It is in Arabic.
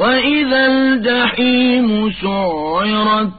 وإذا الجحيم سعرت